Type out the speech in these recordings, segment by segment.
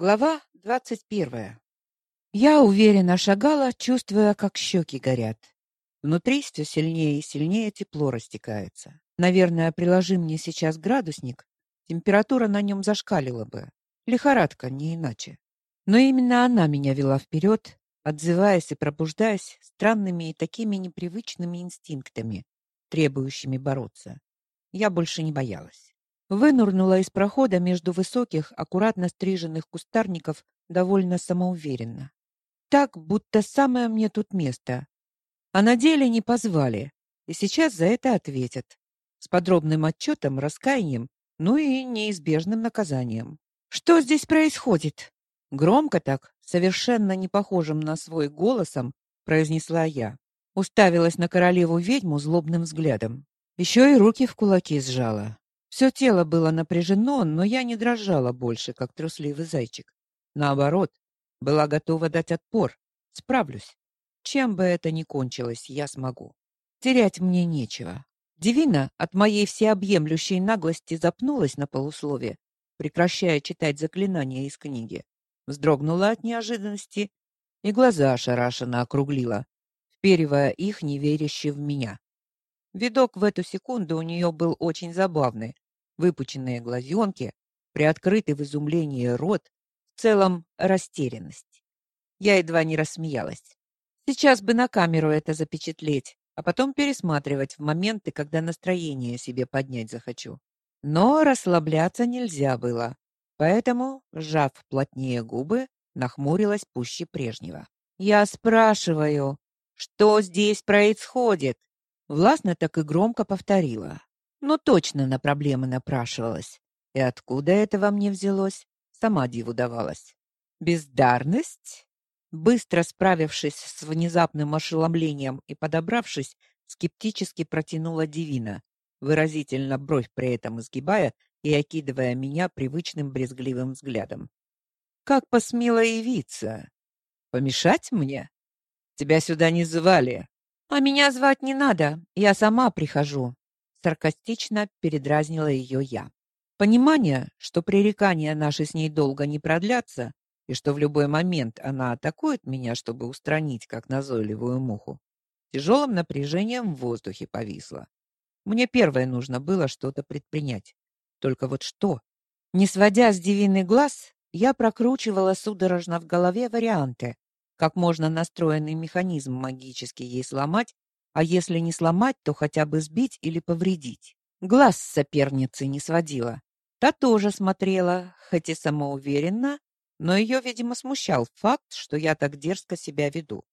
Глава двадцать первая. Я уверенно шагала, чувствуя, как щеки горят. Внутри все сильнее и сильнее тепло растекается. Наверное, приложи мне сейчас градусник, температура на нем зашкалила бы. Лихорадка, не иначе. Но именно она меня вела вперед, отзываясь и пробуждаясь странными и такими непривычными инстинктами, требующими бороться. Я больше не боялась. Вынурнула из прохода между высоких, аккуратно стриженных кустарников довольно самоуверенно. Так, будто самое мне тут место. А на деле не позвали, и сейчас за это ответят. С подробным отчетом, раскаянием, ну и неизбежным наказанием. Что здесь происходит? Громко так, совершенно не похожим на свой голосом, произнесла я. Уставилась на королеву-ведьму злобным взглядом. Еще и руки в кулаки сжала. Все тело было напряжено, но я не дрожала больше, как трусливый зайчик. Наоборот, была готова дать отпор. Справлюсь. Чем бы это ни кончилось, я смогу. Терять мне нечего. Дивина от моей всеобъемлющей наглости запнулась на полуслове, прекращая читать заклинания из книги. Вздрогнула от неожиданности и глаза ошарашенно округлила, вперивая их неверяще в меня. Видок в эту секунду у нее был очень забавный. Выпученные глазенки, приоткрытый в изумлении рот, в целом растерянность. Я едва не рассмеялась. Сейчас бы на камеру это запечатлеть, а потом пересматривать в моменты, когда настроение себе поднять захочу. Но расслабляться нельзя было. Поэтому, сжав плотнее губы, нахмурилась пуще прежнего. Я спрашиваю, что здесь происходит? Властно так и громко повторила. Но точно на проблемы напрашивалась. И откуда это во мне взялось, сама диву давалась. Бездарность? Быстро справившись с внезапным ошеломлением и подобравшись, скептически протянула Дивина, выразительно бровь при этом изгибая и окидывая меня привычным брезгливым взглядом. Как посмела явиться? Помешать мне? Тебя сюда не звали. А меня звать не надо, я сама прихожу, саркастично передразнила ее я. Понимание, что пререкания наши с ней долго не продлятся и что в любой момент она атакует меня, чтобы устранить как назойливую муху, тяжелым напряжением в воздухе повисло. Мне первое нужно было что-то предпринять. Только вот что? Не сводя с Дивины глаз, я прокручивала судорожно в голове варианты, как можно настроенный механизм магически ей сломать, а если не сломать, то хотя бы сбить или повредить. Глаз соперницы не сводила. Та тоже смотрела, хоть и самоуверенно, но ее, видимо, смущал факт, что я так дерзко себя веду.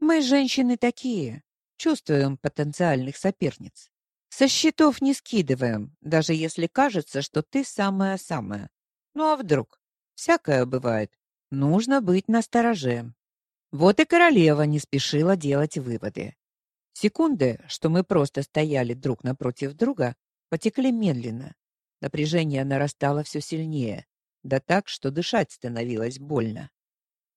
Мы, женщины, такие, чувствуем потенциальных соперниц. Со счетов не скидываем, даже если кажется, что ты самая-самая. Ну а вдруг? Всякое бывает. Нужно быть настороже. Вот и королева не спешила делать выводы. Секунды, что мы просто стояли друг напротив друга, потекли медленно. Напряжение нарастало все сильнее, да так, что дышать становилось больно.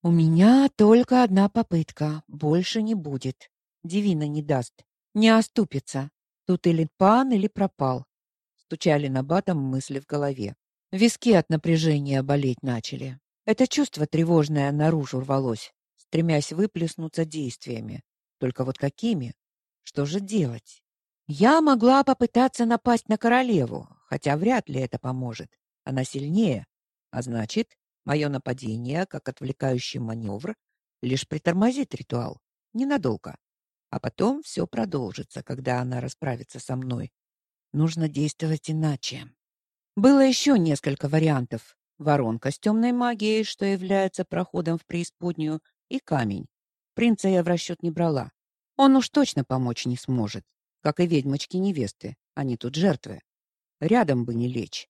У меня только одна попытка, больше не будет. Дивина не даст, не оступится. Тут или пан, или пропал. Стучали на батом мысли в голове. Виски от напряжения болеть начали. Это чувство тревожное наружу рвалось стремясь выплеснуться действиями. Только вот какими? Что же делать? Я могла попытаться напасть на королеву, хотя вряд ли это поможет. Она сильнее, а значит, мое нападение, как отвлекающий маневр, лишь притормозит ритуал ненадолго. А потом все продолжится, когда она расправится со мной. Нужно действовать иначе. Было еще несколько вариантов. Воронка с темной магией, что является проходом в преисподнюю, и камень. Принца я в расчет не брала. Он уж точно помочь не сможет, как и ведьмочки-невесты. Они тут жертвы. Рядом бы не лечь.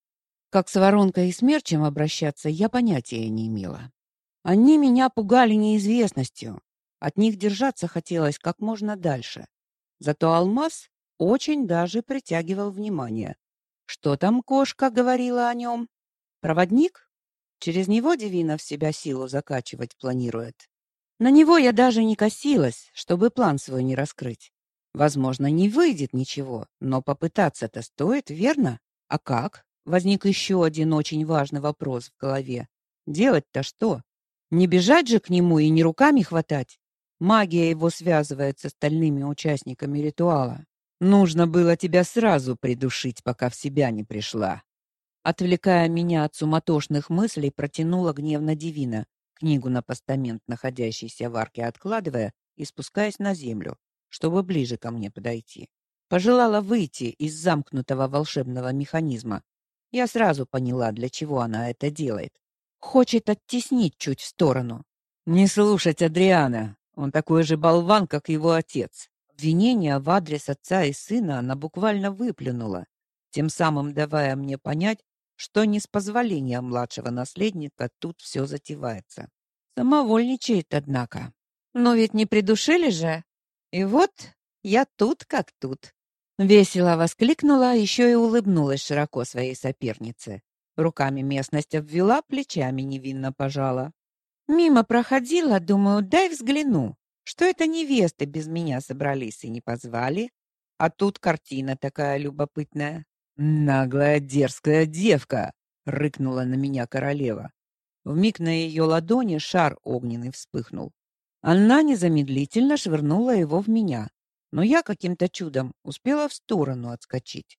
Как с воронкой и смерчем обращаться, я понятия не имела. Они меня пугали неизвестностью. От них держаться хотелось как можно дальше. Зато алмаз очень даже притягивал внимание. Что там кошка говорила о нем? Проводник? Через него Девина в себя силу закачивать планирует. На него я даже не косилась, чтобы план свой не раскрыть. Возможно, не выйдет ничего, но попытаться-то стоит, верно? А как? Возник еще один очень важный вопрос в голове. Делать-то что? Не бежать же к нему и не руками хватать. Магия его связывает с остальными участниками ритуала. Нужно было тебя сразу придушить, пока в себя не пришла. Отвлекая меня от суматошных мыслей, протянула гневно Дивина, книгу на постамент, находящийся в арке, откладывая и спускаясь на землю, чтобы ближе ко мне подойти. Пожелала выйти из замкнутого волшебного механизма. Я сразу поняла, для чего она это делает. Хочет оттеснить чуть в сторону. Не слушать Адриана. Он такой же болван, как его отец. Обвинение в адрес отца и сына она буквально выплюнула, тем самым давая мне понять, что не с позволения младшего наследника тут все затевается. Самовольничает, однако. Но ведь не придушили же. И вот я тут как тут. Весело воскликнула, еще и улыбнулась широко своей сопернице. Руками местность обвела, плечами невинно пожала. Мимо проходила, думаю, дай взгляну. Что это невесты без меня собрались и не позвали? А тут картина такая любопытная. Наглая дерзкая девка, рыкнула на меня королева. Вмиг на ее ладони шар огненный вспыхнул. Она незамедлительно швырнула его в меня, но я каким-то чудом успела в сторону отскочить.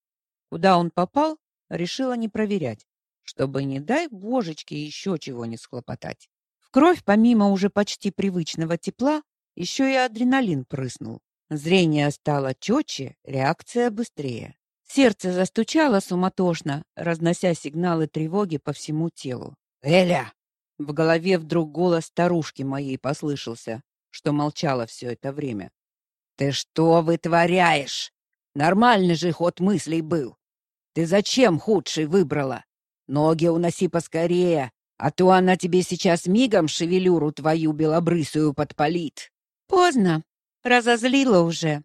Куда он попал, решила не проверять, чтобы не дай божечки еще чего не схлопотать. В кровь помимо уже почти привычного тепла еще и адреналин прыснул. Зрение стало четче, реакция быстрее. Сердце застучало суматошно, разнося сигналы тревоги по всему телу. «Эля!» В голове вдруг голос старушки моей послышался, что молчала все это время. «Ты что вытворяешь? Нормальный же ход мыслей был. Ты зачем худший выбрала? Ноги уноси поскорее, а то она тебе сейчас мигом шевелюру твою белобрысую подпалит». «Поздно. Разозлила уже».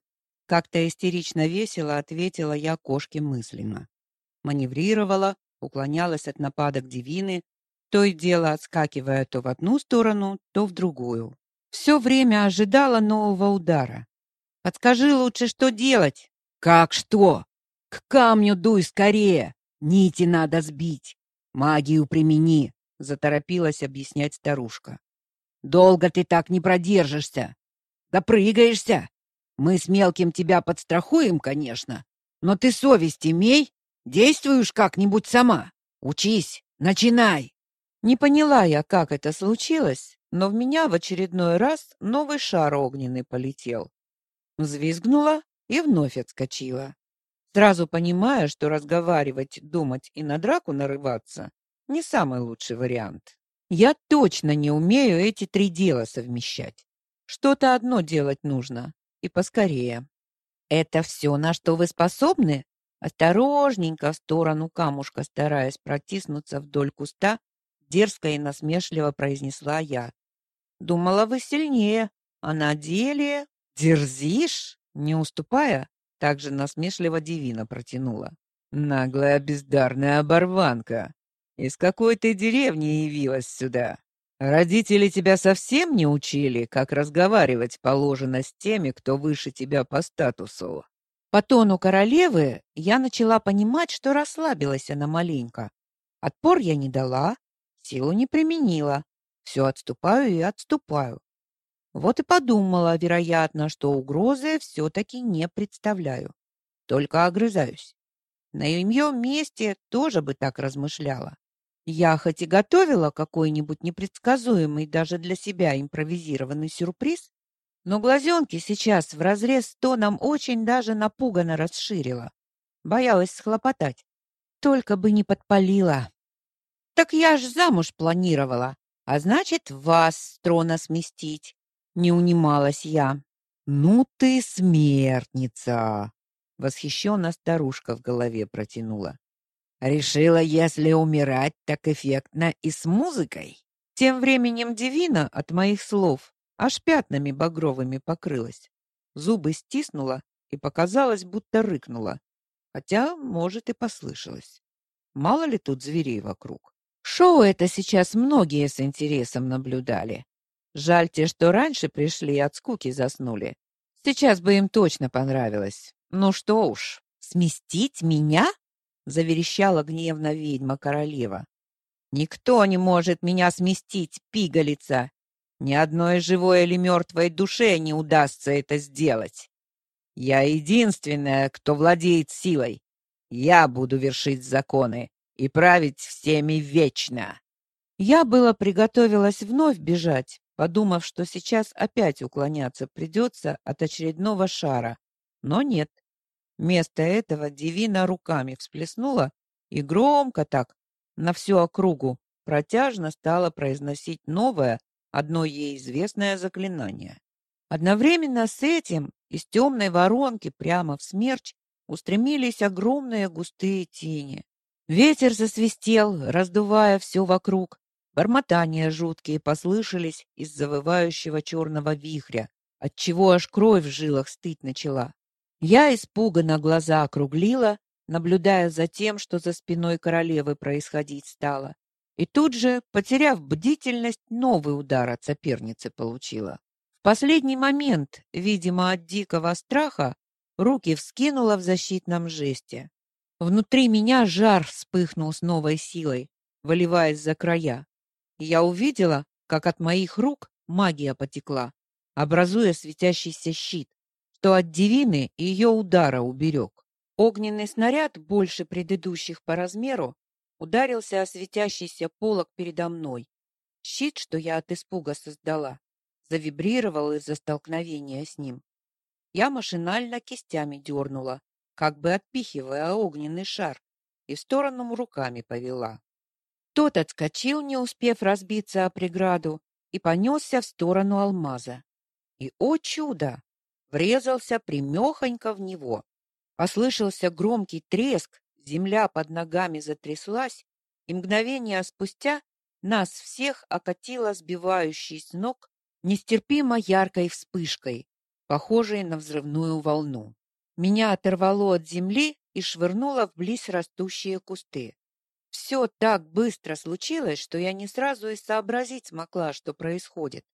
Как-то истерично весело ответила я кошке мысленно. Маневрировала, уклонялась от нападок Divины, то и дело отскакивая то в одну сторону, то в другую. Все время ожидала нового удара. «Подскажи лучше, что делать?» «Как что? К камню дуй скорее! Нити надо сбить! Магию примени!» — заторопилась объяснять старушка. «Долго ты так не продержишься! Допрыгаешься! Мы с мелким тебя подстрахуем, конечно, но ты совесть имей, действуешь как-нибудь сама. Учись, начинай!» Не поняла я, как это случилось, но в меня в очередной раз новый шар огненный полетел. Взвизгнула и вновь отскочила. Сразу понимая, что разговаривать, думать и на драку нарываться не самый лучший вариант. Я точно не умею эти три дела совмещать. Что-то одно делать нужно, и поскорее. Это все, на что вы способны? Осторожненько в сторону камушка, стараясь протиснуться вдоль куста, дерзко и насмешливо произнесла я. Думала, вы сильнее, а на деле дерзишь, не уступая, также насмешливо Дивина протянула. Наглая бездарная оборванка. Из какой ты деревни явилась сюда? Родители тебя совсем не учили, как разговаривать положено с теми, кто выше тебя по статусу. По тону королевы я начала понимать, что расслабилась она маленько. Отпор я не дала, Силу не применила. Все отступаю и отступаю. Вот и подумала, вероятно, что угрозы все-таки не представляю. Только огрызаюсь. На ее месте тоже бы так размышляла. Я хоть и готовила какой-нибудь непредсказуемый даже для себя импровизированный сюрприз, но глазенки сейчас вразрез с тоном очень даже напуганно расширила. Боялась схлопотать. Только бы не подпалила. Так я ж замуж планировала, а значит, вас с трона сместить. Не унималась я. Ну ты смертница, восхищенно старушка в голове протянула. Решила, если умирать, так эффектно и с музыкой. Тем временем Дивина от моих слов аж пятнами багровыми покрылась. Зубы стиснула и показалось, будто рыкнула. Хотя, может, и послышалось. Мало ли тут зверей вокруг. Шоу это сейчас многие с интересом наблюдали. Жаль те, что раньше пришли и от скуки заснули. Сейчас бы им точно понравилось. Ну что уж, сместить меня? Заверещала гневно ведьма королева. Никто не может меня сместить, пигалица. Ни одной живой или мертвой душе не удастся это сделать. Я единственная, кто владеет силой. Я буду вершить законы и править всеми вечно. Я было приготовилась вновь бежать, подумав, что сейчас опять уклоняться придется от очередного шара. Но нет. Вместо этого Девина руками всплеснула и громко так, на всю округу, протяжно стала произносить новое, одно ей известное заклинание. Одновременно с этим из темной воронки прямо в смерч устремились огромные густые тени. Ветер засвистел, раздувая все вокруг. Бормотания жуткие послышались из завывающего черного вихря, отчего аж кровь в жилах стыть начала. Я испуганно глаза округлила, наблюдая за тем, что за спиной королевы происходить стало. И тут же, потеряв бдительность, новый удар от соперницы получила. В последний момент, видимо, от дикого страха, руки вскинула в защитном жесте. Внутри меня жар вспыхнул с новой силой, выливаясь за края. Я увидела, как от моих рук магия потекла, образуя светящийся щит, что от Девины ее удара уберег. Огненный снаряд, больше предыдущих по размеру, ударился о светящийся полог передо мной. Щит, что я от испуга создала, завибрировал из-за столкновения с ним. Я машинально кистями дернула, как бы отпихивая огненный шар, и в сторону руками повела. Тот отскочил, не успев разбиться о преграду, и понесся в сторону алмаза. И, о чудо, врезался примехонько в него. Послышался громкий треск, Земля под ногами затряслась, и мгновение спустя нас всех окатило сбивающей с ног нестерпимо яркой вспышкой, похожей на взрывную волну. Меня оторвало от земли и швырнуло в близ растущие кусты. Все так быстро случилось, что я не сразу и сообразить смогла, что происходит.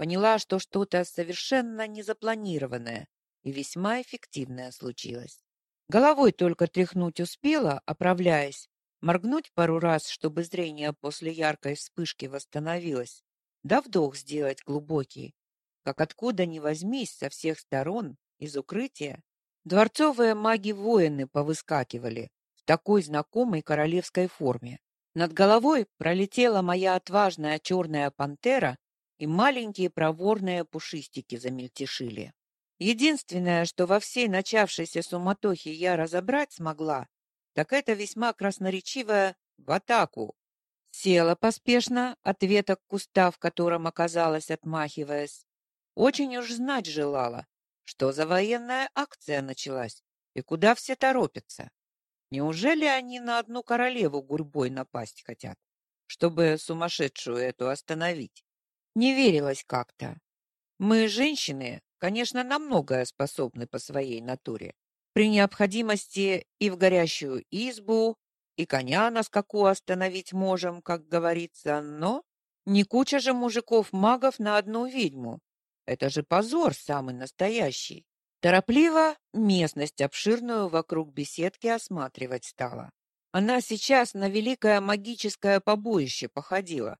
Поняла, что что-то совершенно незапланированное и весьма эффективное случилось. Головой только тряхнуть успела, оправляясь, моргнуть пару раз, чтобы зрение после яркой вспышки восстановилось, да вдох сделать глубокий, как откуда ни возьмись со всех сторон из укрытия дворцовые маги-воины повыскакивали в такой знакомой королевской форме. Над головой пролетела моя отважная черная пантера, и маленькие проворные пушистики замельтешили. Единственное, что во всей начавшейся суматохе я разобрать смогла, так это весьма красноречивое «в атаку». Села поспешно, ответа к куста, в котором оказалась, отмахиваясь. Очень уж знать желала, что за военная акция началась и куда все торопятся. Неужели они на одну королеву гурьбой напасть хотят, чтобы сумасшедшую эту остановить? Не верилось как-то. Мы, женщины, конечно, на многое способны по своей натуре. При необходимости и в горящую избу, и коня на скаку остановить можем, как говорится, но не куча же мужиков-магов на одну ведьму. Это же позор самый настоящий. Торопливо местность обширную вокруг беседки осматривать стала. Она сейчас на великое магическое побоище походила,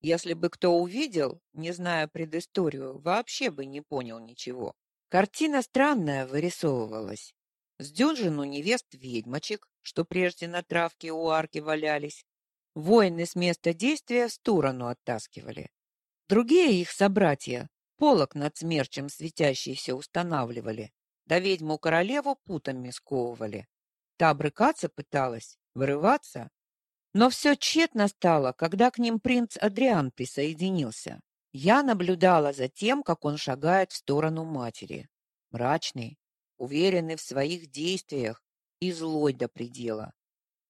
если бы кто увидел, не зная предысторию, вообще бы не понял ничего. Картина странная вырисовывалась. С дюжину невест-ведьмочек, что прежде на травке у арки валялись, воины с места действия в сторону оттаскивали. Другие их собратья полок над смерчем светящийся устанавливали, да ведьму-королеву путами сковывали. Та брыкаться пыталась, вырываться, но все тщетно стало, когда к ним принц Адриан присоединился. Я наблюдала за тем, как он шагает в сторону матери. Мрачный, уверенный в своих действиях и злой до предела.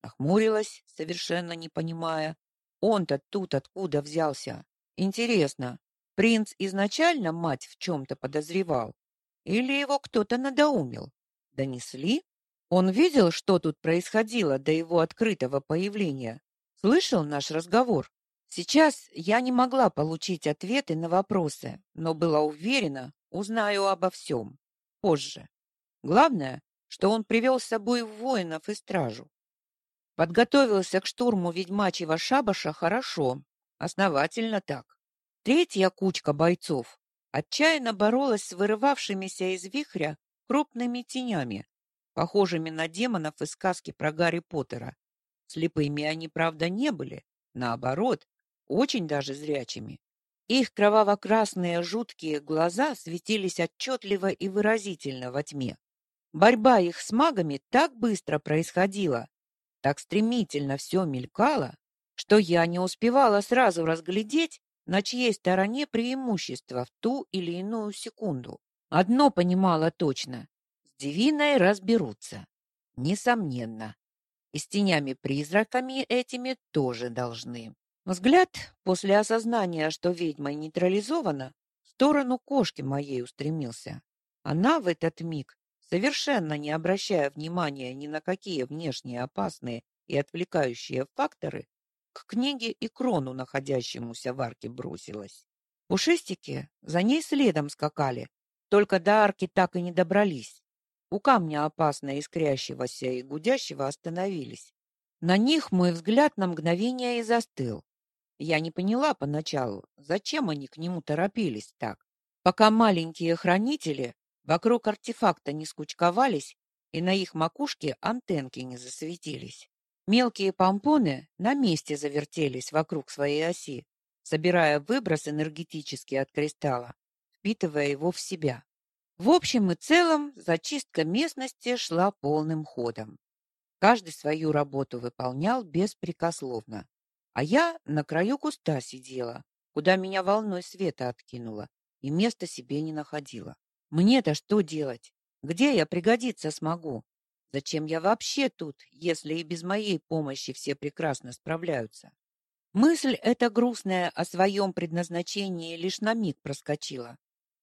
Нахмурилась, совершенно не понимая. Он-то тут откуда взялся? Интересно, принц изначально мать в чем-то подозревал? Или его кто-то надоумил? Донесли? Он видел, что тут происходило до его открытого появления. Слышал наш разговор. Сейчас я не могла получить ответы на вопросы, но была уверена, узнаю обо всем. Позже. Главное, что он привел с собой воинов и стражу. Подготовился к штурму ведьмачьего шабаша хорошо, основательно так. Третья кучка бойцов отчаянно боролась с вырывавшимися из вихря крупными тенями, похожими на демонов из сказки про Гарри Поттера. Слепыми они, правда, не были, наоборот, очень даже зрячими. Их кроваво-красные жуткие глаза светились отчетливо и выразительно во тьме. Борьба их с магами так быстро происходила, так стремительно все мелькало, что я не успевала сразу разглядеть, на чьей стороне преимущество в ту или иную секунду. Одно понимала точно – Дивиной разберутся. Несомненно. И с тенями-призраками этими тоже должны. Взгляд, после осознания, что ведьма нейтрализована, в сторону кошки моей устремился. Она в этот миг совершенно не обращая внимания ни на какие внешние опасные и отвлекающие факторы, к книге и крону, находящемуся в арке, бросилась. Пушистики за ней следом скакали, только до арки так и не добрались. У камня опасно искрящегося и гудящего остановились. На них мой взгляд на мгновение и застыл. Я не поняла поначалу, зачем они к нему торопились так. Пока маленькие хранители Вокруг артефакта не скучковались, и на их макушке антенки не засветились. Мелкие помпоны на месте завертелись вокруг своей оси, собирая выброс энергетический от кристалла, впитывая его в себя. В общем и целом, зачистка местности шла полным ходом. Каждый свою работу выполнял беспрекословно. А я на краю куста сидела, куда меня волной света откинуло, и места себе не находила. Мне-то что делать? Где я пригодиться смогу? Зачем я вообще тут, если и без моей помощи все прекрасно справляются? Мысль эта грустная о своем предназначении лишь на миг проскочила.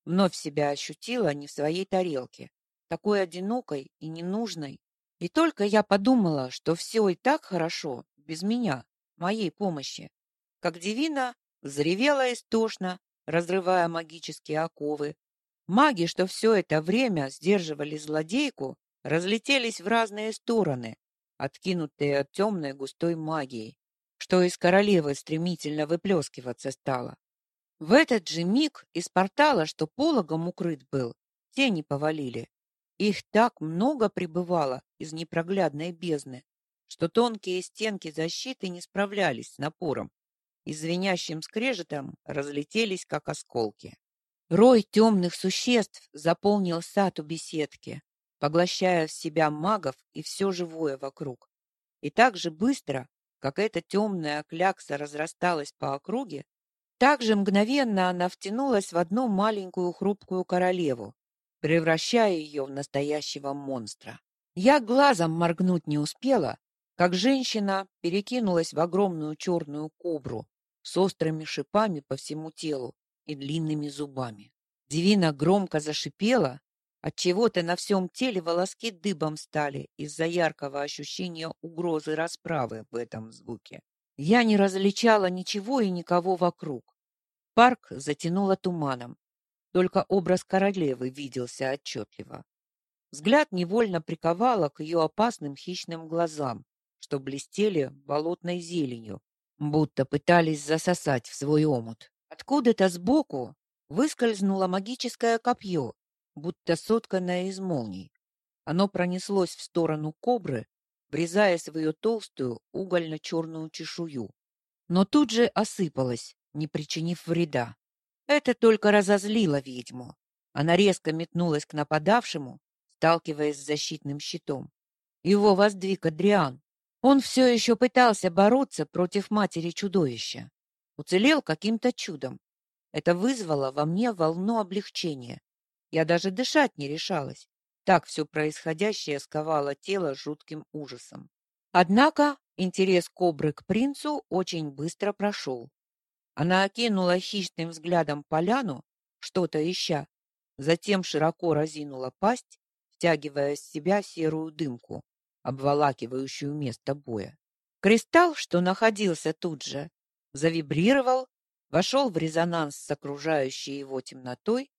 Вновь себя ощутила не в своей тарелке, такой одинокой и ненужной. И только я подумала, что все и так хорошо, без меня, моей помощи, как Divina заревела истошно, разрывая магические оковы, Маги, что все это время сдерживали злодейку, разлетелись в разные стороны, откинутые от темной густой магии, что из королевы стремительно выплескиваться стало. В этот же миг из портала, что пологом укрыт был, тени повалили. Их так много прибывало из непроглядной бездны, что тонкие стенки защиты не справлялись с напором и скрежетом разлетелись, как осколки. Рой темных существ заполнил сад у беседки, поглощая в себя магов и все живое вокруг. И так же быстро, как эта темная клякса разрасталась по округе, так же мгновенно она втянулась в одну маленькую хрупкую королеву, превращая ее в настоящего монстра. Я глазом моргнуть не успела, как женщина перекинулась в огромную черную кобру с острыми шипами по всему телу и длинными зубами. Дивина громко зашипела, от чего-то на всем теле волоски дыбом стали из-за яркого ощущения угрозы расправы в этом звуке. Я не различала ничего и никого вокруг. Парк затянуло туманом, только образ королевы виделся отчетливо. Взгляд невольно приковало к ее опасным хищным глазам, что блестели болотной зеленью, будто пытались засосать в свой омут. Откуда-то сбоку выскользнуло магическое копье, будто сотканное из молний. Оно пронеслось в сторону кобры, врезаясь в ее толстую угольно-черную чешую, но тут же осыпалось, не причинив вреда. Это только разозлило ведьму. Она резко метнулась к нападавшему, сталкиваясь с защитным щитом. Его воздвиг Адриан. Он все еще пытался бороться против матери чудовища. Уцелел каким-то чудом. Это вызвало во мне волну облегчения. Я даже дышать не решалась. Так все происходящее сковало тело жутким ужасом. Однако интерес кобры к принцу очень быстро прошел. Она окинула хищным взглядом поляну, что-то ища, затем широко разинула пасть, втягивая в себя серую дымку, обволакивающую место боя. Кристалл, что находился тут же, завибрировал, вошел в резонанс с окружающей его темнотой,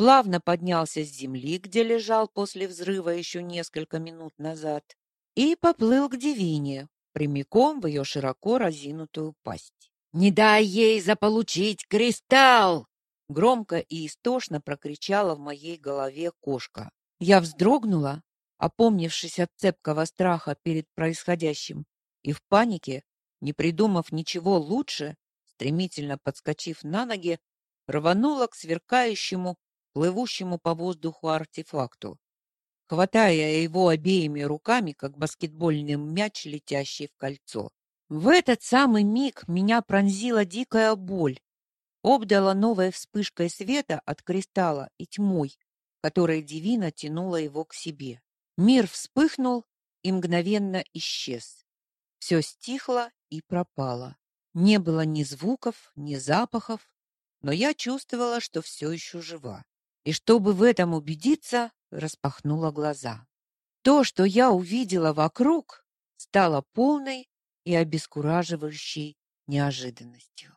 плавно поднялся с земли, где лежал после взрыва еще несколько минут назад, и поплыл к Девине, прямиком в ее широко разинутую пасть. «Не дай ей заполучить кристалл!» Громко и истошно прокричала в моей голове кошка. Я вздрогнула, опомнившись от цепкого страха перед происходящим, и в панике, не придумав ничего лучше, стремительно подскочив на ноги, рванула к сверкающему, плывущему по воздуху артефакту, хватая его обеими руками, как баскетбольный мяч, летящий в кольцо. В этот самый миг меня пронзила дикая боль, обдала новой вспышкой света от кристалла и тьмой, которая divino тянула его к себе. Мир вспыхнул и мгновенно исчез. Все стихло и пропало. Не было ни звуков, ни запахов, но я чувствовала, что все еще жива. И чтобы в этом убедиться, распахнула глаза. То, что я увидела вокруг, стало полной и обескураживающей неожиданностью.